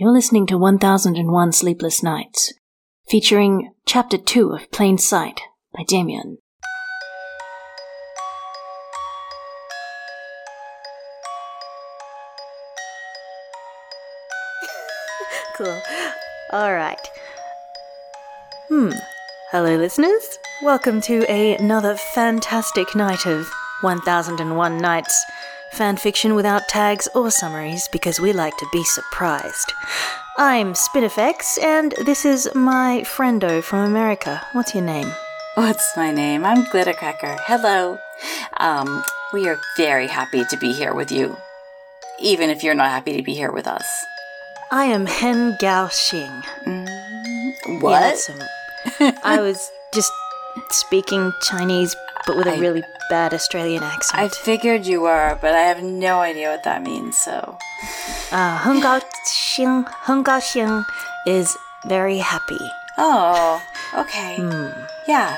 You're listening to 1001 Sleepless Nights, featuring Chapter 2 of Plain Sight by Damien. cool. All right. Hmm. Hello, listeners. Welcome to another fantastic night of 1001 Nights. Fan fiction without tags or summaries because we like to be surprised. I'm Spinifex, and this is my friendo from America. What's your name? What's my name? I'm Glittercracker. Hello. Um, we are very happy to be here with you, even if you're not happy to be here with us. I am Hen Gao Xing. Mm, what? some- I was just speaking Chinese, but with a I- really bad Australian accent. I figured you were, but I have no idea what that means, so. Uh, 很高兴,很高兴 is very happy. Oh, okay. Yeah.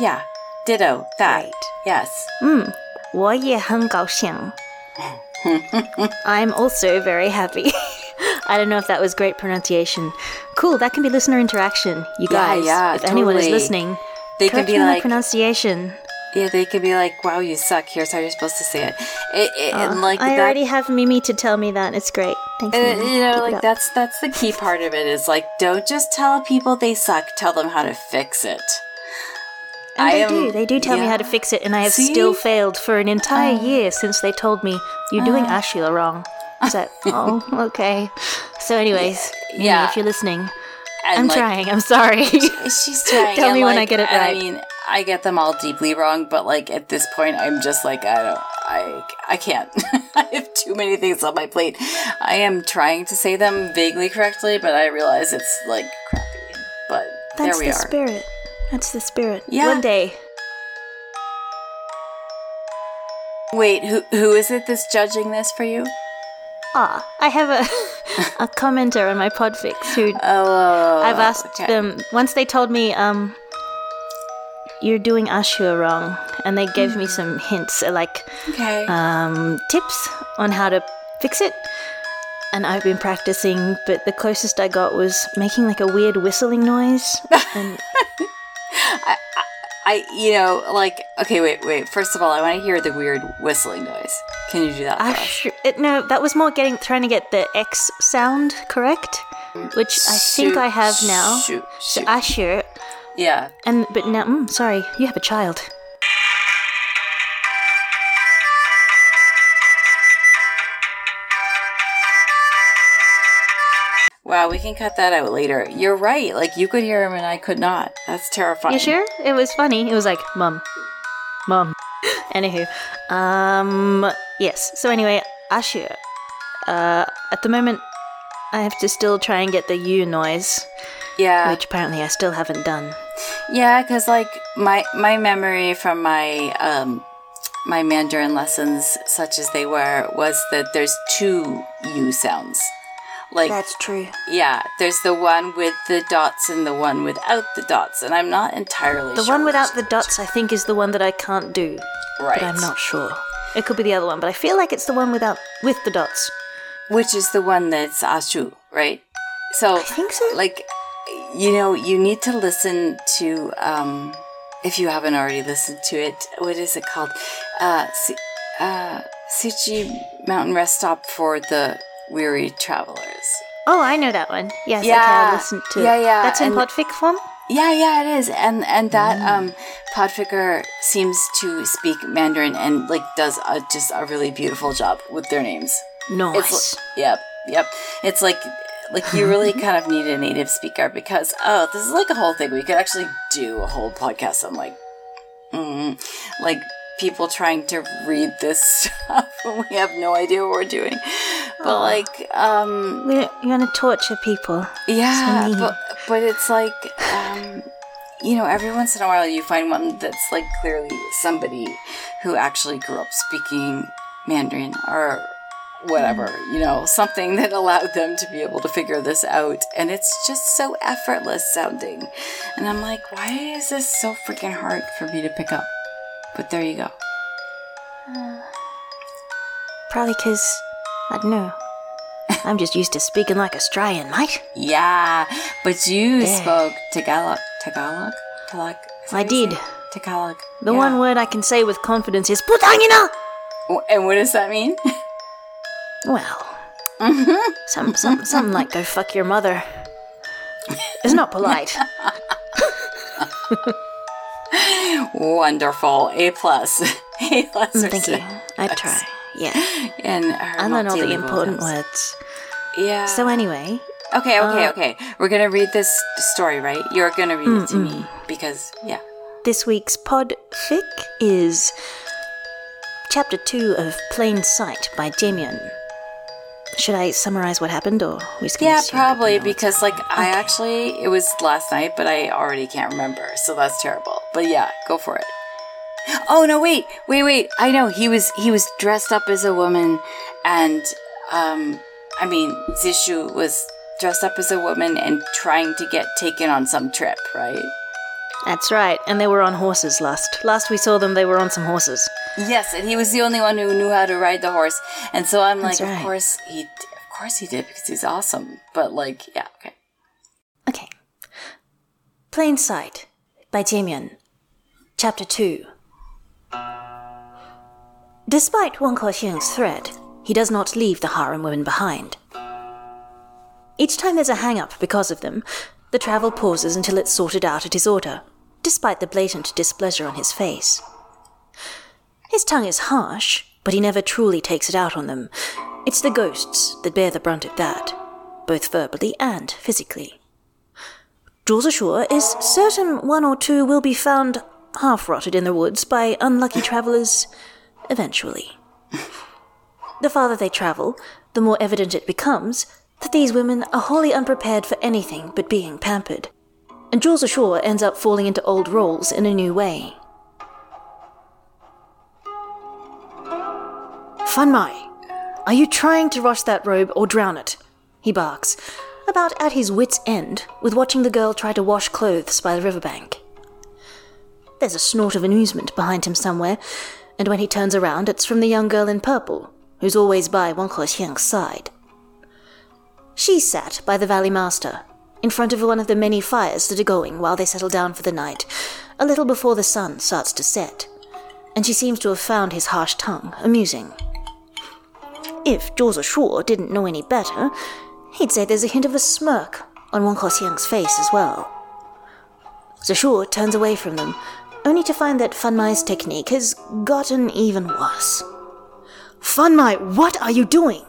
Yeah. Ditto. That. Right. Yes. 嗯，我也很高兴. I'm also very happy. I don't know if that was great pronunciation. Cool, that can be listener interaction, you Yeah, guys. yeah, if anyone is totally. listening, They could correct be me on the like, pronunciation. yeah, they could be like, wow, you suck. Here's how you're supposed to say it. it, it and like I that, already have Mimi to tell me that. It's great. Thanks, Uh, Mimi. you know, Keep like that's that's the key part of it is like don't just tell people they suck, tell them how to fix it. And I they am- do. They do tell me how to fix it, and I have See? still failed for an entire Uh. year since they told me you're doing Ashila wrong. Is that oh okay? So, anyways, Mimi, yeah. if you're listening, And I'm like, trying. I'm sorry. She's trying. Tell and, me when I get it right. I mean, I get them all deeply wrong, but like at this point, I'm just like I don't. I I can't. I have too many things on my plate. I am trying to say them vaguely correctly, but I realize it's like crappy. But That's there we the are. spirit. That's the spirit. Yeah. One day. Wait, who who is it that's judging this for you? Ah, I have a a commenter on my podfix who Oh, I've asked okay. them once they told me um you're doing Ashura wrong and they gave me some hints uh, like Okay. um tips on how to fix it. And I've been practicing, but the closest I got was making like a weird whistling noise. And I, you know, like, okay, wait, wait. First of all, I want to hear the weird whistling noise. Can you do that? Ashur, it, no, that was more getting trying to get the X sound correct, which I think I have now. shoot, So shoot. Ashur, Yeah. and but now, mm, sorry, you have a child. Wow, we can cut that out later. You're right. Like, you could hear him and I could not. That's terrifying. You sure? It was funny. It was like, mum, mum. Anywho, um, yes. So anyway, Ashur. Uh, at the moment, I have to still try and get the U noise, Yeah. which apparently I still haven't done. Yeah, because, like, my, my memory from my, um, my Mandarin lessons, such as they were, was that there's two U sounds. Like, that's true. yeah, there's the one with the dots and the one without the dots, and I'm not entirely The sure. one without the dots, I think, is the one that I can't do. right. but I'm not sure. It could be the other one, but I feel like it's the one without with the dots. which is the one that's Ashu, right? So I think so. like you know, you need to listen to um if you haven't already listened to it, what is it called? Uh uh Sichi Mountain Rest Stop for the Weary Travelers. Oh, I know that one. Yes, Yeah, I'll listen to yeah, it. yeah, That's in and- podfic form? Yeah, yeah, it is. And and that Mm. um Podficker seems to speak Mandarin and like does a, just a really beautiful job with their names. Nice. It's yep, yep. It's like like you really kind of need a native speaker because oh, this is like a whole thing. We could actually do a whole podcast on like, mm, like people trying to read this stuff when we have no idea what we're doing. But like, um, we, you're going to torture people. yeah, So but but it's like um, you know, every once in a while you find one that's like clearly somebody who actually grew up speaking Mandarin or whatever, you know, something that allowed them to be able to figure this out. And it's just so effortless sounding. And I'm like, why is this so freaking hard for me to pick up? But there you go. Probably because, I don't know. I'm just used to speaking like Australian, mate. Yeah, but you Yeah. spoke Tagalog. Tagalog? Tagalog? I how you say did. Tagalog. The yeah. one word I can say with confidence is putangina. And what does that mean? Well, some, some, something like go fuck your mother. It's not polite. Wonderful. A plus. A plus. Thank you. I try. Yeah, And her I learn all the important words. Yeah. So anyway, okay, okay, uh, okay. We're gonna read this story, right? You're gonna read it to me because, yeah. this week's pod fic is chapter two of Plain Sight by Damien. Should I summarize what happened, or we just Yeah, probably because like I actually it was last night, but I already can't remember, so that's terrible. But yeah, go for it. Oh no, wait, wait, wait! I know he was he was dressed up as a woman, and um, I mean Zishu was dressed up as a woman and trying to get taken on some trip, right? That's right, and they were on horses last. Last we saw them, they were on some horses. Yes, and he was the only one who knew how to ride the horse, and so I'm like, right. of course he, of course he did because he's awesome. But like, yeah, okay. Okay. Plain Sight by Damien. Chapter 2. Despite Wang Kexiang's threat, he does not leave the harem women behind. Each time there's a hang up because of them, the travel pauses until it's sorted out at his order, despite the blatant displeasure on his face. His tongue is harsh, but he never truly takes it out on them. It's the ghosts that bear the brunt of that, both verbally and physically. Zhou Zishu is certain one or two will be found half rotted in the woods by unlucky travelers eventually. The farther they travel, the more evident it becomes that these women are wholly unprepared for anything but being pampered. And Zhou Zishu ends up falling into old roles in a new way. Fan Mai, are you trying to rush that robe or drown it? He barks, about at his wits' end with watching the girl try to wash clothes by the riverbank. There's a snort of amusement behind him somewhere, and when he turns around, it's from the young girl in purple, who's always by Wang Kexiang's side. She sat by the valley master, in front of one of the many fires that are going while they settle down for the night, a little before the sun starts to set, and she seems to have found his harsh tongue amusing. If Zhou Zishu didn't know any better, he'd say there's a hint of a smirk on Wang Kexiang's face as well. Zishu turns away from them, only to find that Fan Mai's technique has gotten even worse. Fan Mai, what are you doing?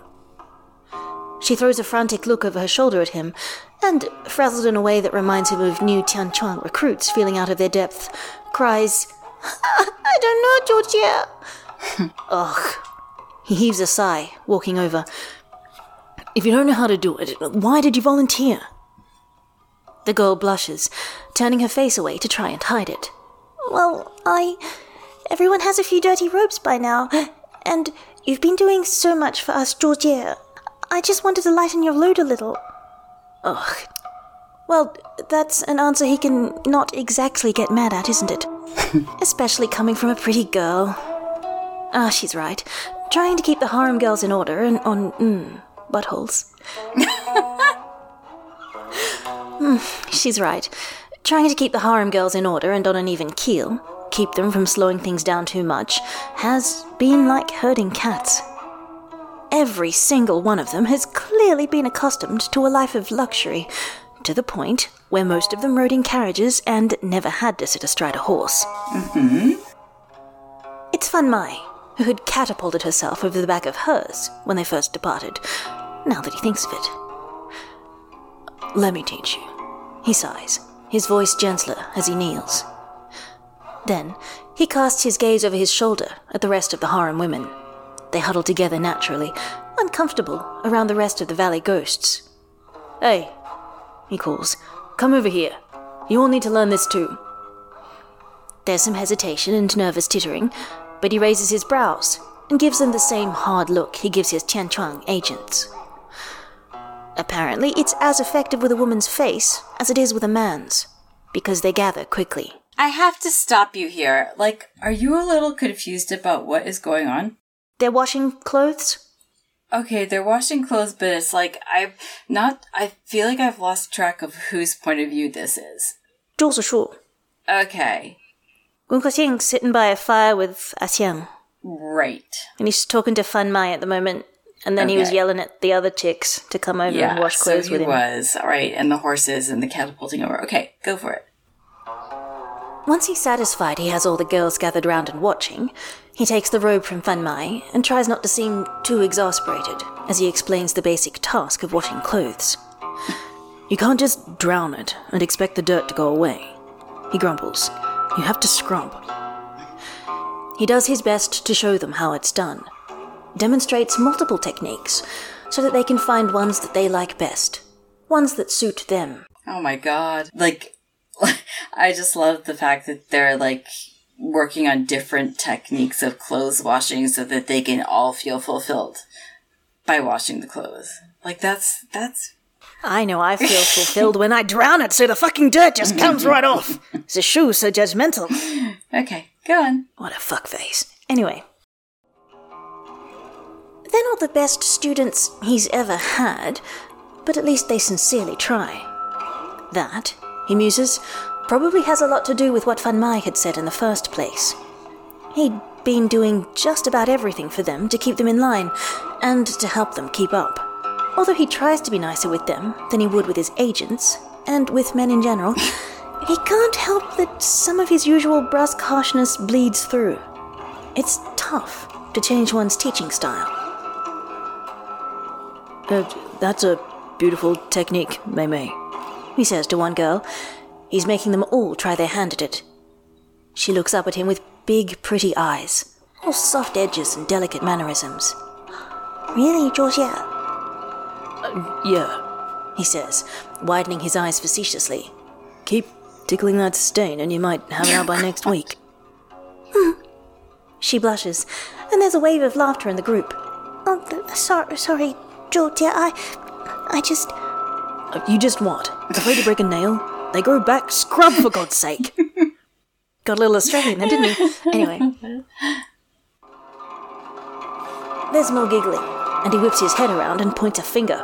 She throws a frantic look over her shoulder at him, and, frazzled in a way that reminds him of new Tianchuang recruits feeling out of their depth, cries, I don't know, Georgia. Ugh. He heaves a sigh, walking over. If you don't know how to do it, why did you volunteer? The girl blushes, turning her face away to try and hide it. Well, I. Everyone has a few dirty robes by now, and you've been doing so much for us, Georgia. I just wanted to lighten your load a little. Ugh. Well, that's an answer he can not exactly get mad at, isn't it? Especially coming from a pretty girl. Ah, she's right. Trying to keep the harem girls in order and on, mm, buttholes. Hmm, she's right. Trying to keep the harem girls in order and on an even keel, keep them from slowing things down too much, has been like herding cats. Every single one of them has clearly been accustomed to a life of luxury, to the point where most of them rode in carriages and never had to sit astride a horse. Mm-hmm. It's Fan Mai, who had catapulted herself over the back of hers when they first departed, now that he thinks of it. Let me teach you. He sighs, his voice gentler as he kneels. Then he casts his gaze over his shoulder at the rest of the harem women. They huddle together naturally, uncomfortable around the rest of the valley ghosts. Hey, he calls, come over here. You all need to learn this too. There's some hesitation and nervous tittering, but he raises his brows and gives them the same hard look he gives his Tianchuang agents. Apparently, it's as effective with a woman's face as it is with a man's, because they gather quickly. I have to stop you here. Like, are you a little confused about what is going on? They're washing clothes? okay, they're washing clothes, but it's like I've not. I feel like I've lost track of whose point of view this is. 周子树 Okay, Wen Kexing sitting by a fire with A Xiang, right. and he's talking to Fan Mai at the moment. And then he was Okay. yelling at the other chicks to come over Yeah, and wash so clothes he with him. was all right, and the horses and the catapulting over. Okay, go for it. Once he's satisfied he has all the girls gathered round and watching, he takes the robe from Fan Mai and tries not to seem too exasperated as he explains the basic task of washing clothes. You can't just drown it and expect the dirt to go away, he grumbles. You have to scrub. He does his best to show them how it's done, demonstrates multiple techniques so that they can find ones that they like best, ones that suit them. Oh my god. Like, I just love the fact that they're like working on different techniques of clothes washing so that they can all feel fulfilled by washing the clothes. Like, that's, that's, I know I feel fulfilled when I drown it so the fucking dirt just comes right off. The shoe's so judgmental. okay, go on. What a fuckface. Anyway. They're not the best students he's ever had, but at least they sincerely try. That, he muses, probably has a lot to do with what Fan Mai had said in the first place. He'd been doing just about everything for them to keep them in line, and to help them keep up. Although he tries to be nicer with them than he would with his agents, and with men in general, he can't help that some of his usual brusque harshness bleeds through. It's tough to change one's teaching style. Uh, that's a beautiful technique, Mei Mei, he says to one girl. He's making them all try their hand at it. She looks up at him with big, pretty eyes, all soft edges and delicate mannerisms. Really, Georgia? Uh, yeah, he says, widening his eyes facetiously. Keep tickling that stain and you might have it out by next week. She blushes, and there's a wave of laughter in the group. Oh, sorry, sorry, Georgia. I, I just. You just what? Afraid to break a nail? They grow back. Scrub for God's sake. Got a little Australian then, didn't he? Anyway. There's more giggling, and he whips his head around and points a finger.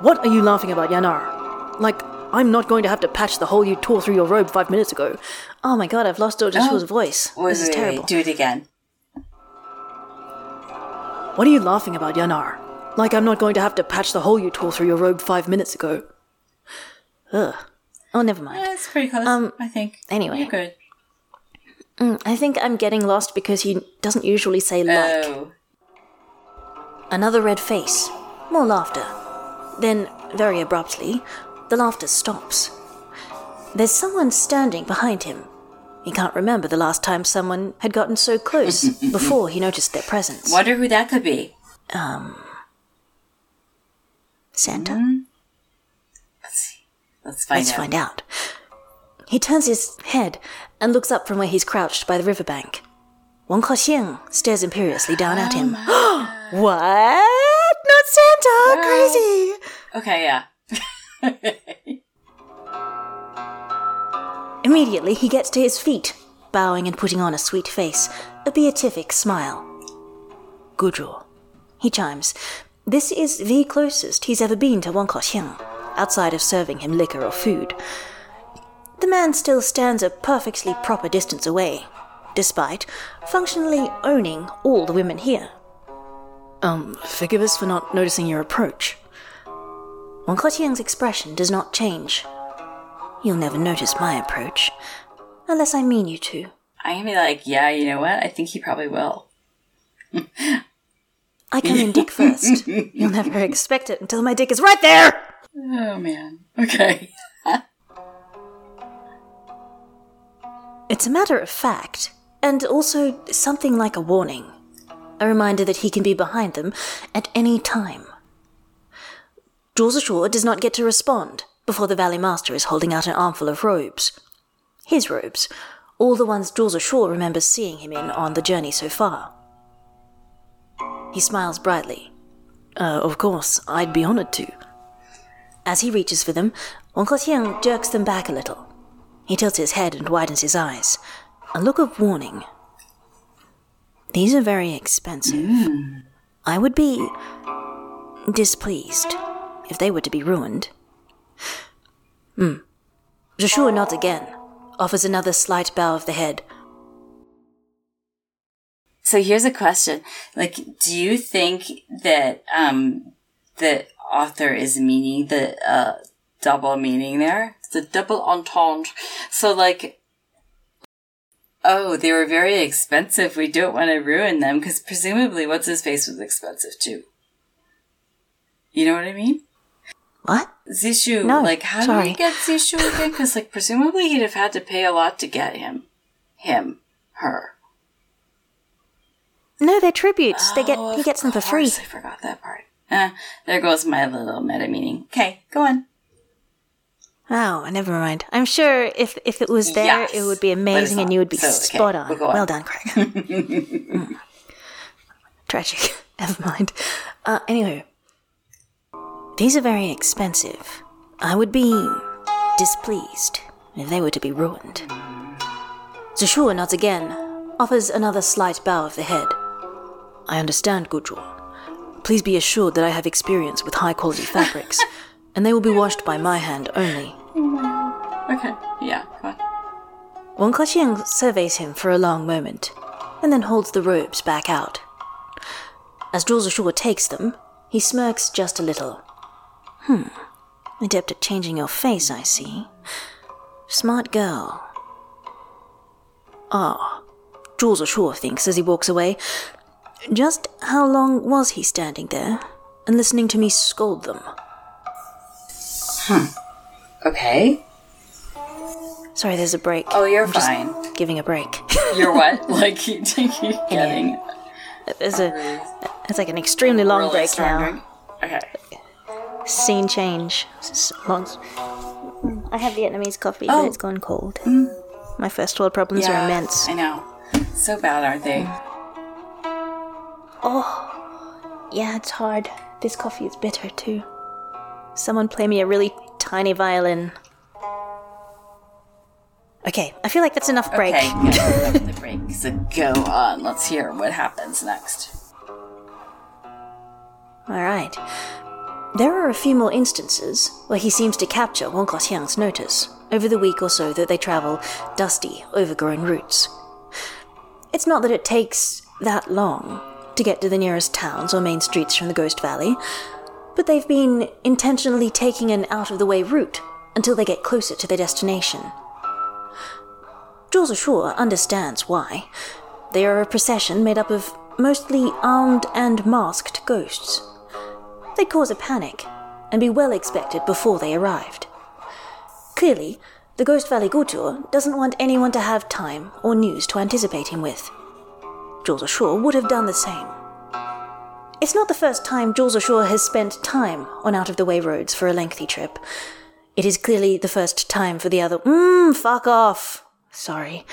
What are you laughing about, Yanar? Like, I'm not going to have to patch the hole you tore through your robe five minutes ago. Oh my god, I've lost Dojashu's oh, voice. Wait, this is wait, wait, terrible. do it again. What are you laughing about, Yanar? Like I'm not going to have to patch the hole you tore through your robe five minutes ago. Ugh. Oh, never mind. That's pretty close, Um, I think. anyway. You're good. Mm, I think I'm getting lost because he doesn't usually say like. Oh. Another red face. More laughter. Then, very abruptly, the laughter stops. There's someone standing behind him. He can't remember the last time someone had gotten so close before he noticed their presence. Wonder who that could be. Um. Santa? See. Let's find Let's out. find out. He turns his head and looks up from where he's crouched by the riverbank. Wang Kaoxiang stares imperiously down at oh him. what? Not Santa! Crazy! Okay, yeah. Immediately, he gets to his feet, bowing and putting on a sweet face, a beatific smile. Gujo, he chimes. This is the closest he's ever been to Wang Kaoxiang, outside of serving him liquor or food. The man still stands a perfectly proper distance away, despite functionally owning all the women here. Um, forgive us for not noticing your approach. Wang Kaoxiang's expression does not change. You'll never notice my approach, unless I mean you to. I'm gonna be like, yeah, you know what? I think he probably will. I come in dick first. You'll never expect it until my dick is right there! Oh man. Okay. It's a matter of fact, and also something like a warning. A reminder that he can be behind them at any time. Zhuo Ashore does not get to respond before the Valley Master is holding out an armful of robes. His robes, all the ones Zhuo Ashore remembers seeing him in on the journey so far. He smiles brightly. Uh, of course, I'd be honored to. As he reaches for them, Kaoxiang jerks them back a little. He tilts his head and widens his eyes. A look of warning. These are very expensive. I would be displeased if they were to be ruined. Hmm. Joshua nods again, offers another slight bow of the head. So here's a question. Like, do you think that, um, the author is meaning the, uh, double meaning there? The double entendre. So like, oh, they were very expensive. We don't want to ruin them because presumably what's his face was expensive too. You know what I mean? What? Zishu, No, like, how sorry. did he get Zishu again? Because, like, presumably he'd have had to pay a lot to get him. Him. Her. No, they're tributes. they get Oh, he gets them for free. I forgot that part. Eh, there goes my little meta meaning. Okay, go on. Oh, never mind. I'm sure if if it was there, Yes, it would be amazing, and you would be So, okay, spot on. we'll on. Well done, Craig. Mm. Tragic. Never mind. Uh, anywho, these are very expensive. I would be displeased if they were to be ruined. Zashua nods again, offers another slight bow of the head. I understand, Gudrun. Please be assured that I have experience with high quality fabrics, and they will be washed by my hand only. Okay, yeah, on. Wang Keqiang surveys him for a long moment, and then holds the robes back out. As Zhou Zishu takes them, he smirks just a little. Hmm, adept at changing your face, I see. Smart girl. Ah, Zhou Zishu thinks as he walks away. Just how long was he standing there and listening to me scold them? Huh. Okay. Sorry, there's a break. Oh, you're I'm fine. Giving a break. You're what? like, you you're getting There's a. It's like an extremely long really break now. drink? Okay. Scene change. Long. I have Vietnamese coffee, Oh. but it's gone cold. Hmm. My first world problems are Yeah, immense. I know. So bad, aren't they? Oh, yeah, it's hard. This coffee is bitter too. Someone play me a really tiny violin. Okay, I feel like that's enough break. Okay, yeah, the break. So go on. Let's hear what happens next. All right. There are a few more instances where he seems to capture Wang Keqiang's notice over the week or so that they travel dusty, overgrown routes. It's not that it takes that long to get to the nearest towns or main streets from the Ghost Valley, but they've been intentionally taking an out of the way route until they get closer to their destination. Zhou Zishu understands why. They are a procession made up of mostly armed and masked ghosts. They'd cause a panic and be well expected before they arrived. Clearly, the Ghost Valley Gutur doesn't want anyone to have time or news to anticipate him with. Jules Ashore would have done the same. It's not the first time Jules Ashore has spent time on out of the way roads for a lengthy trip. It is clearly the first time for the other. Mmm, fuck off! Sorry.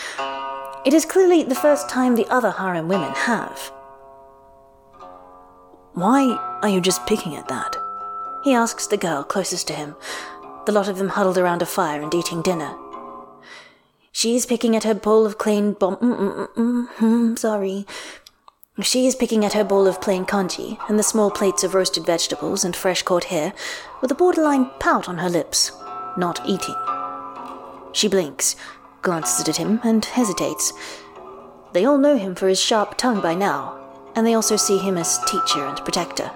It is clearly the first time the other harem women have. Why are you just picking at that? He asks the girl closest to him, the lot of them huddled around a fire and eating dinner. She is picking at her bowl of plain bom. Mm, mm, mm, mm, sorry. She is picking at her bowl of plain congee and the small plates of roasted vegetables and fresh caught hare, with a borderline pout on her lips, not eating. She blinks, glances at him, and hesitates. They all know him for his sharp tongue by now, and they also see him as teacher and protector.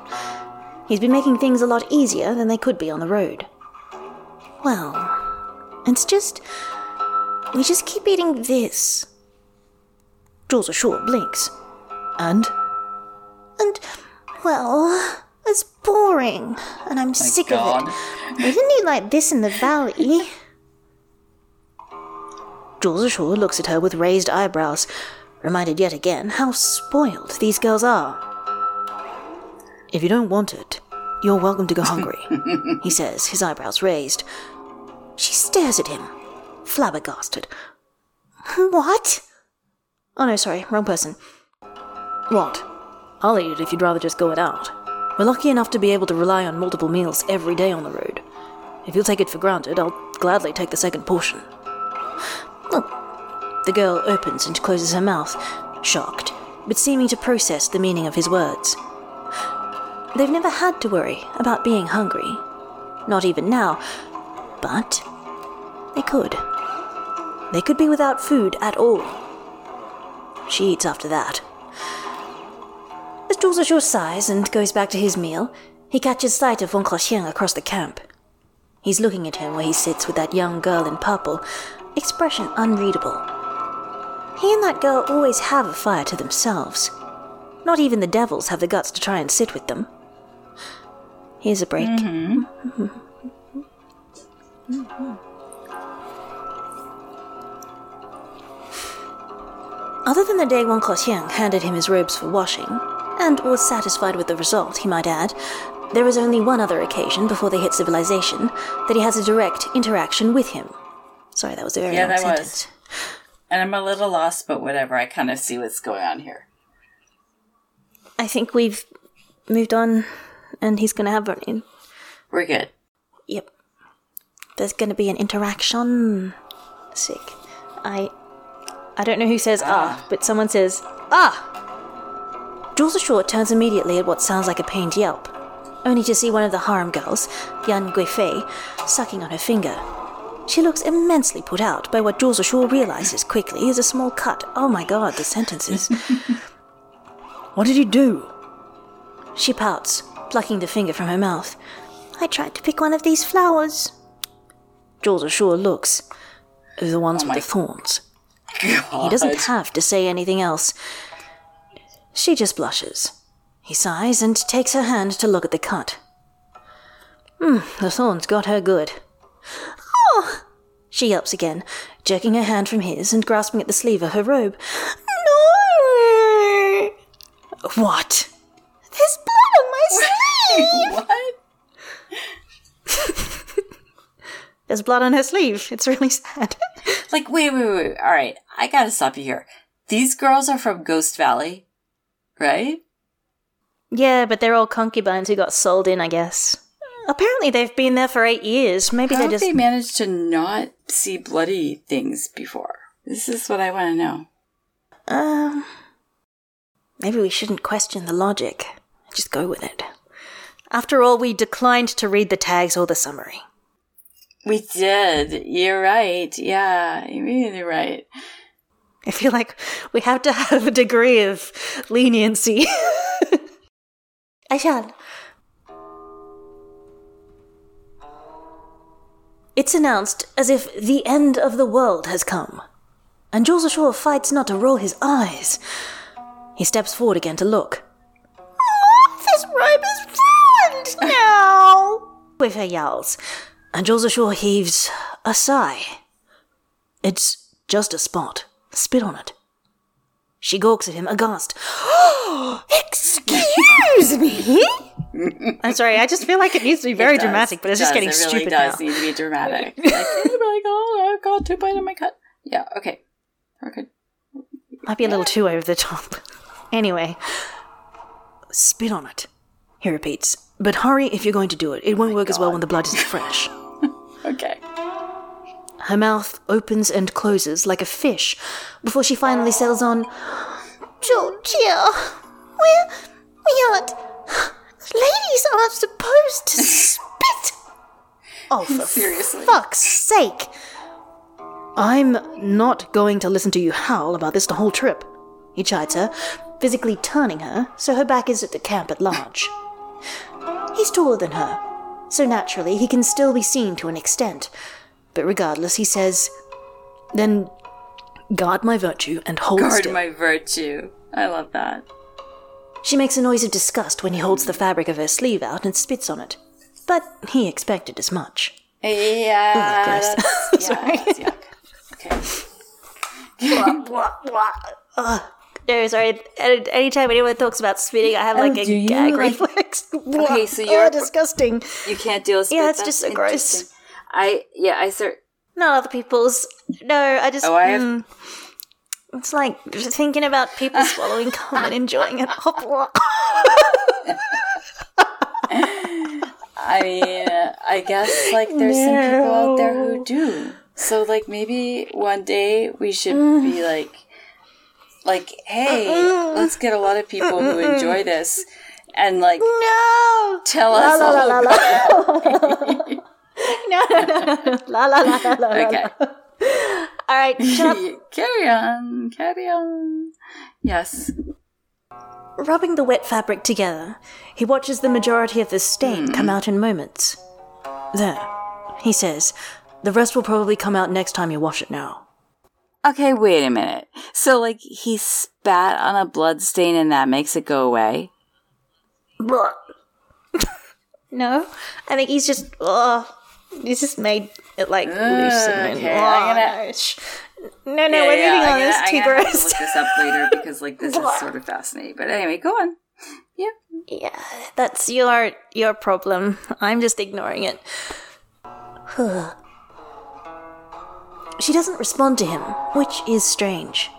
He's been making things a lot easier than they could be on the road. Well, it's just. We just keep eating this. Jules Ashore blinks. And? And, well, it's boring, and I'm sick God. of it. We didn't eat like this in the valley. Jules Ashore looks at her with raised eyebrows, reminded yet again how spoiled these girls are. If you don't want it, you're welcome to go hungry, he says, his eyebrows raised. She stares at him, flabbergasted. What? Oh no, sorry, wrong person. What? I'll eat it if you'd rather just go without. We're lucky enough to be able to rely on multiple meals every day on the road. If you'll take it for granted, I'll gladly take the second portion. The girl opens and closes her mouth, shocked, but seeming to process the meaning of his words. They've never had to worry about being hungry. Not even now. But they could. They could be without food at all. She eats after that. As Jules Ashore sighs and goes back to his meal, he catches sight of von Xiang across the camp. He's looking at him where he sits with that young girl in purple, expression unreadable. He and that girl always have a fire to themselves. Not even the devils have the guts to try and sit with them. Here's a break. Mm-hmm. Other than the day Wang Xiang handed him his robes for washing, and was satisfied with the result, he might add, there is only one other occasion before they hit civilization that he has a direct interaction with him. Sorry, that was a very Yeah, long that was. And I'm a little lost, but whatever. I kind of see what's going on here. I think we've moved on, and he's gonna have an. We're good. Yep. There's gonna be an interaction. Sick. I. I don't know who says ah, but someone says ah! Jules Ashore turns immediately at what sounds like a pained yelp, only to see one of the harem girls, Yan Guifei, sucking on her finger. She looks immensely put out by what Jules Ashore realizes quickly is a small cut. Oh my god, the sentences. what did you do? She pouts, plucking the finger from her mouth. I tried to pick one of these flowers. Jules Ashore looks. The ones with the thorns. God. He doesn't have to say anything else. She just blushes. He sighs and takes her hand to look at the cut. Hmm, the thorns got her good. Oh! She yelps again, jerking her hand from his and grasping at the sleeve of her robe. No! What? There's blood on my sleeve! what? There's blood on her sleeve. It's really sad. Like, wait, wait, wait. All right. I gotta stop you here. These girls are from Ghost Valley, right? yeah, but they're all concubines who got sold in, I guess. Apparently, they've been there for eight years. Maybe How they have just. they managed to not see bloody things before? This is what I want to know. Um. Maybe we shouldn't question the logic. Just go with it. After all, we declined to read the tags or the summary. We did. You're right. Yeah, you're really right. I feel like we have to have a degree of leniency. I shall. It's announced as if the end of the world has come. And Jules Ashore fights not to roll his eyes. He steps forward again to look. Oh, this robe is ruined now! With her yowls. And Jules Ashore heaves a sigh. It's just a spot. Spit on it. She gawks at him, aghast. Excuse me? I'm sorry, I just feel like it needs to be very does. dramatic, but it's It just getting it really stupid does now. need to be dramatic. like, it'll be like, oh, I've got two bite on my cut. Yeah, okay. We're. Might be a little too over the top. Anyway, spit on it. He repeats. But hurry if you're going to do it. It won't oh work as well when the blood isn't fresh. Okay. Her mouth opens and closes like a fish before she finally settles on. Georgia, we're. we aren't. Ladies aren't supposed to spit. Oh, for Seriously. Oh, fuck's sake. I'm not going to listen to you howl about this the whole trip. He chides her, physically turning her so her back is at the camp at large. He's taller than her, so naturally he can still be seen to an extent. But regardless, he says, Then guard my virtue and hold Guard still. my virtue. I love that. She makes a noise of disgust when he holds the fabric of her sleeve out and spits on it. But he expected as much. Yeah, that's, yeah, that's yuck. Okay. No, sorry. Any- Anytime anyone talks about spitting, I have like Oh, a gag Like- reflex. Okay, so oh, you're- disgusting. You can't deal with spit. Yeah, it's just so gross. I yeah, I start. Not other people's. No, I just. Oh, I have- mm. it's like thinking about people swallowing cum and enjoying it. I mean, I guess like there's some people out there who do. So like maybe one day we should be like, like, hey, let's get a lot of people who enjoy this, and like No. tell La us la all la about la. no, no, no. La la la la la. Okay. la. All right, carry on, carry on. Yes. Rubbing the wet fabric together, he watches the majority of the stain hmm. come out in moments. There, he says, the rest will probably come out next time you wash it now. Okay, wait a minute. So, like, he spat on a blood stain and that makes it go away? no, I think he's just, oh, he's just made it like loose and okay, gonna- no, no, no, we're moving on. This too I'm gonna have to gross. look this up later because, like, this is sort of fascinating. But anyway, go on. Yeah. Yeah, that's your your problem. I'm just ignoring it. she doesn't respond to him, which is strange.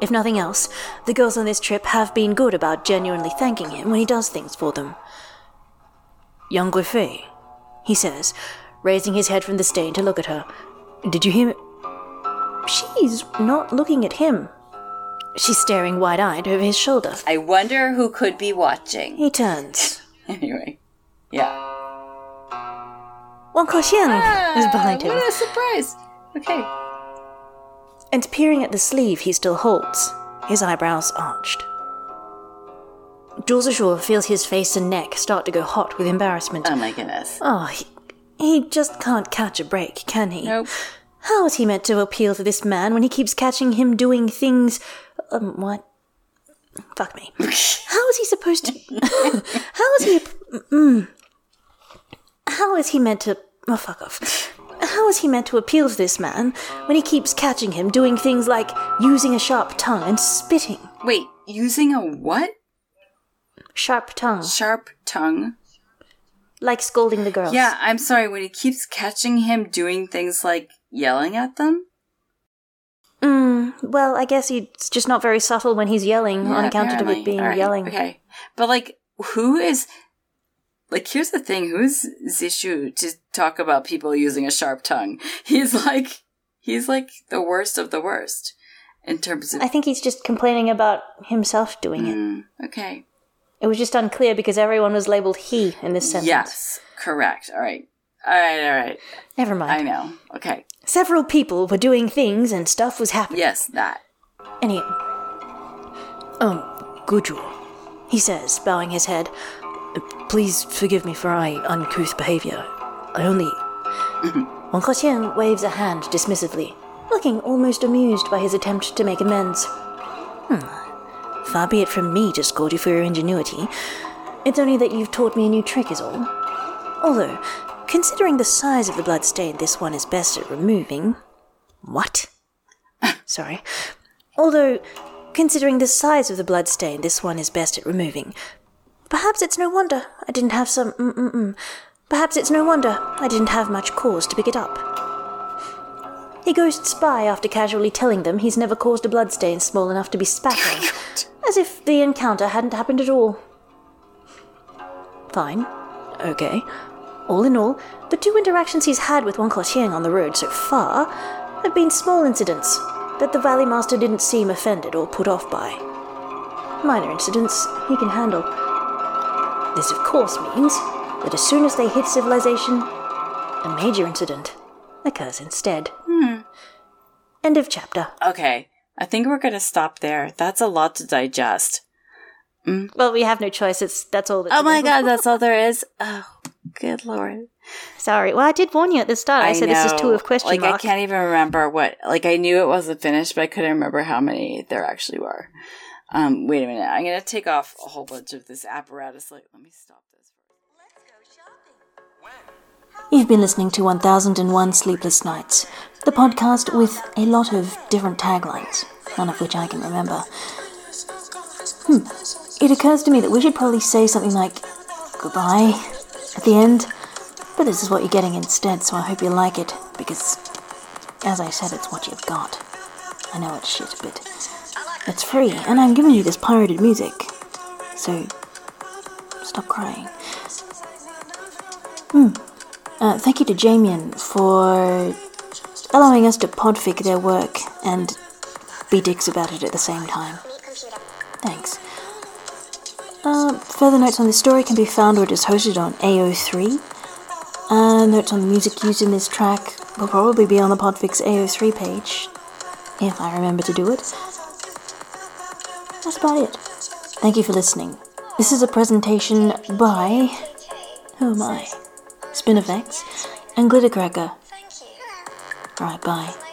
If nothing else, the girls on this trip have been good about genuinely thanking him when he does things for them. Young Guifei, he says, raising his head from the stain to look at her. Did you hear me? She's not looking at him. She's staring wide eyed over his shoulder. I wonder who could be watching. He turns. Anyway. Yeah. Wang Kaoxian is ah, behind him. What a surprise. Okay. and peering at the sleeve he still holds, his eyebrows arched. Jules Azure feels his face and neck start to go hot with embarrassment. Oh my goodness. Oh, he, he just can't catch a break, can he? Nope. How is he meant to appeal to this man when he keeps catching him doing things. Um, what? Fuck me. How is he supposed to. how is he. Mm, how is he meant to. Oh, fuck off. How is he meant to appeal to this man when he keeps catching him doing things like using a sharp tongue and spitting? Wait, using a what? Sharp tongue. Sharp tongue? Like scolding the girls. Yeah, I'm sorry, when he keeps catching him doing things like yelling at them? Mm, well, I guess he's just not very subtle when he's yelling on Yeah, account of apparently. it being right, yelling. Okay. But like who is like here's the thing, who's Zishu to talk about people using a sharp tongue? He's like he's like the worst of the worst in terms of I think he's just complaining about himself doing it. Mm, okay. It was just unclear because everyone was labeled he in this sentence. Yes, correct. All right. All right, all right. Never mind. I know. Okay. Several people were doing things and stuff was happening. Yes, that. Any. Um, Guju, he says, bowing his head. Please forgive me for my uncouth behavior. I only. Wang Kaoxian waves a hand dismissively, looking almost amused by his attempt to make amends. Hmm. Far be it from me to scold you for your ingenuity. It's only that you've taught me a new trick, is all. Although, considering the size of the blood stain this one is best at removing. What? Sorry. Although, considering the size of the blood stain this one is best at removing, perhaps it's no wonder I didn't have some. Mm-mm-mm. Perhaps it's no wonder I didn't have much cause to pick it up. He ghosts by after casually telling them he's never caused a bloodstain small enough to be spat on, as if the encounter hadn't happened at all. Fine. Okay. All in all, the two interactions he's had with Wang Kaoxiang on the road so far have been small incidents that the Valley Master didn't seem offended or put off by. Minor incidents he can handle. This, of course, means that as soon as they hit civilization, a major incident occurs instead. End of chapter. Okay. I think we're gonna stop there. That's a lot to digest. Well, we have no choice. It's that's all. That's Oh my god, that's all there is? Oh, good lord. Sorry. Well, I did warn you at the start. I, said this is two of question Like, mark. I can't even remember what. Like, I knew it wasn't finished, but I couldn't remember how many there actually were. Um, wait a minute. I'm gonna take off a whole bunch of this apparatus. Like, let me stop this. You've been listening to 1001 Sleepless Nights, the podcast with a lot of different taglines, none of which I can remember. Hmm. It occurs to me that we should probably say something like goodbye at the end, but this is what you're getting instead, so I hope you like it, because, as I said, it's what you've got. I know it's shit, but it's free, and I'm giving you this pirated music, so stop crying. Uh, thank you to Jamian for allowing us to podfic their work and be dicks about it at the same time. Thanks. Uh, further notes on this story can be found where it is hosted on AO3. Uh, notes on the music used in this track will probably be on the Podfix AO3 page, if I remember to do it. That's about it. Thank you for listening. This is a presentation by. Who am I? Spin and Glittercracker. Alright, bye.